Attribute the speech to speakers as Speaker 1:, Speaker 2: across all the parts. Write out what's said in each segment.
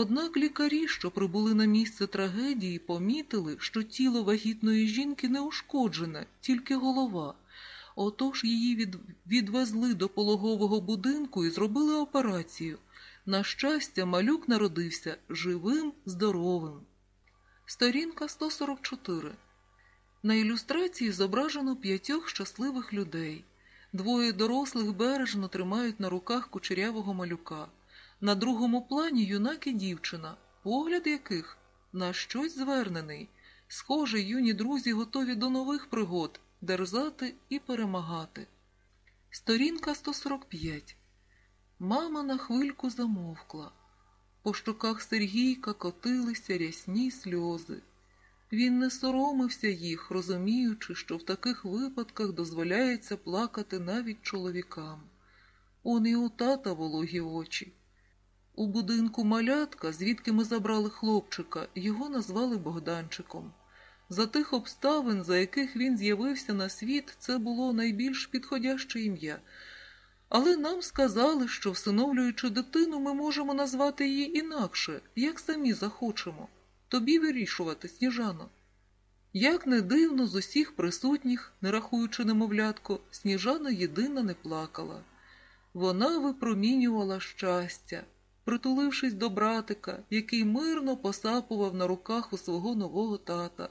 Speaker 1: Однак лікарі, що прибули на місце трагедії, помітили, що тіло вагітної жінки не ушкоджене, тільки голова. Отож її від... відвезли до пологового будинку і зробили операцію. На щастя, малюк народився живим, здоровим. Сторінка 144. На ілюстрації зображено п'ятьох щасливих людей. Двоє дорослих бережно тримають на руках кучерявого малюка. На другому плані юнак і дівчина, погляд яких на щось звернений. Схоже, юні друзі готові до нових пригод, дерзати і перемагати. Сторінка 145. Мама на хвильку замовкла. По щоках Сергійка котилися рясні сльози. Він не соромився їх, розуміючи, що в таких випадках дозволяється плакати навіть чоловікам. Он і у тата вологі очі. У будинку малятка, звідки ми забрали хлопчика, його назвали Богданчиком. За тих обставин, за яких він з'явився на світ, це було найбільш підходяще ім'я. Але нам сказали, що, всиновлюючи дитину, ми можемо назвати її інакше, як самі захочемо. Тобі вирішувати, Сніжано. Як не дивно, з усіх присутніх, не рахуючи немовлятко, Сніжана єдина не плакала. Вона випромінювала щастя, притулившись до братика, який мирно посапував на руках у свого нового тата.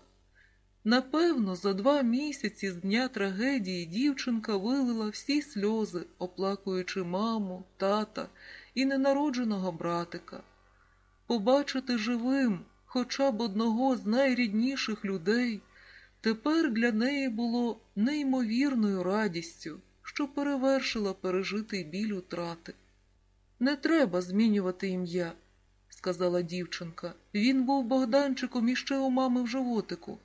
Speaker 1: Напевно, за два місяці з дня трагедії дівчинка вилила всі сльози, оплакуючи маму, тата і ненародженого братика. Побачити живим хоча б одного з найрідніших людей, тепер для неї було неймовірною радістю, що перевершила пережитий біль утрати. Не треба змінювати ім'я, сказала дівчинка. Він був Богданчиком іще у мами в животику.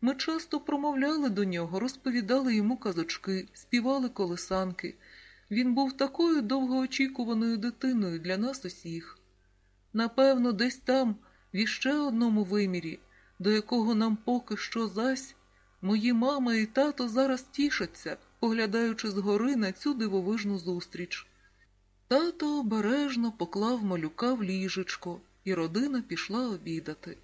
Speaker 1: Ми часто промовляли до нього, розповідали йому казочки, співали колесанки. Він був такою довгоочікуваною дитиною для нас усіх. Напевно, десь там, в іще одному вимірі, до якого нам поки що зась, мої мама і тато зараз тішаться, поглядаючи згори на цю дивовижну зустріч. Тато обережно поклав малюка в ліжечко, і родина пішла обідати.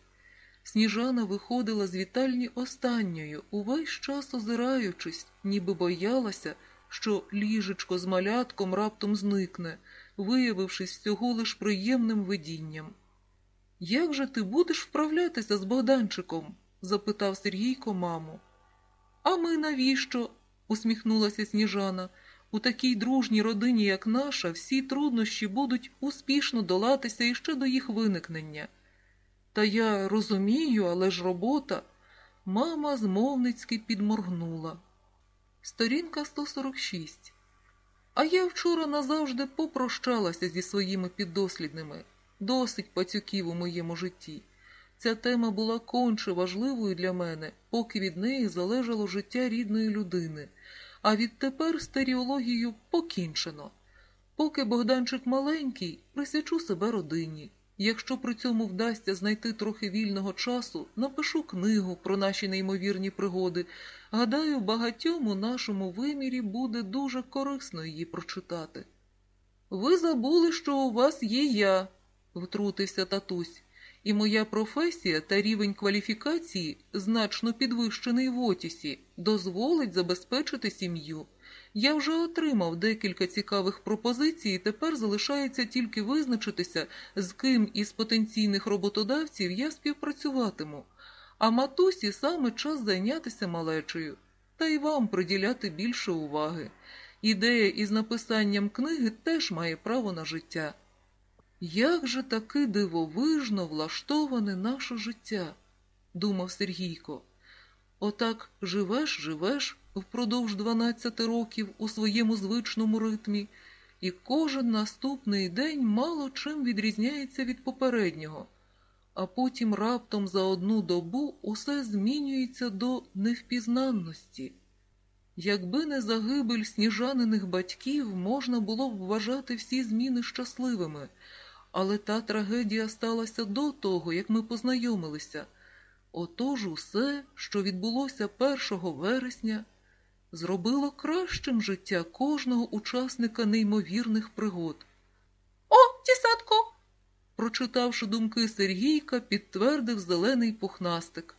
Speaker 1: Сніжана виходила з вітальні останньою, увесь час озираючись, ніби боялася, що ліжечко з малятком раптом зникне, виявившись всього лиш приємним видінням. Як же ти будеш вправлятися з Богданчиком? запитав Сергійко маму. А ми навіщо? усміхнулася Сніжана. У такій дружній родині, як наша, всі труднощі будуть успішно долатися іще до їх виникнення. Та я розумію, але ж робота. Мама змовницьки підморгнула. Сторінка 146. А я вчора назавжди попрощалася зі своїми піддослідними. Досить пацюків у моєму житті. Ця тема була конче важливою для мене, поки від неї залежало життя рідної людини, а відтепер стеріологію покінчено. Поки Богданчик маленький, присвячу себе родині. Якщо при цьому вдасться знайти трохи вільного часу, напишу книгу про наші неймовірні пригоди. Гадаю, багатьом у нашому вимірі буде дуже корисно її прочитати. Ви забули, що у вас є я, втрутився татусь, і моя професія та рівень кваліфікації, значно підвищений в Отісі, дозволить забезпечити сім'ю. Я вже отримав декілька цікавих пропозицій, і тепер залишається тільки визначитися, з ким із потенційних роботодавців я співпрацюватиму. А матусі саме час зайнятися малечею, та й вам приділяти більше уваги. Ідея із написанням книги теж має право на життя. Як же таки дивовижно влаштоване наше життя, думав Сергійко. Отак живеш, живеш впродовж 12 років у своєму звичному ритмі, і кожен наступний день мало чим відрізняється від попереднього, а потім раптом за одну добу усе змінюється до невпізнанності. Якби не загибель сніжаниних батьків, можна було б вважати всі зміни щасливими, але та трагедія сталася до того, як ми познайомилися. Отож усе, що відбулося 1 вересня, зробило кращим життя кожного учасника неймовірних пригод.
Speaker 2: О, тісатко!
Speaker 1: Прочитавши думки Сергійка, підтвердив зелений пухнастик.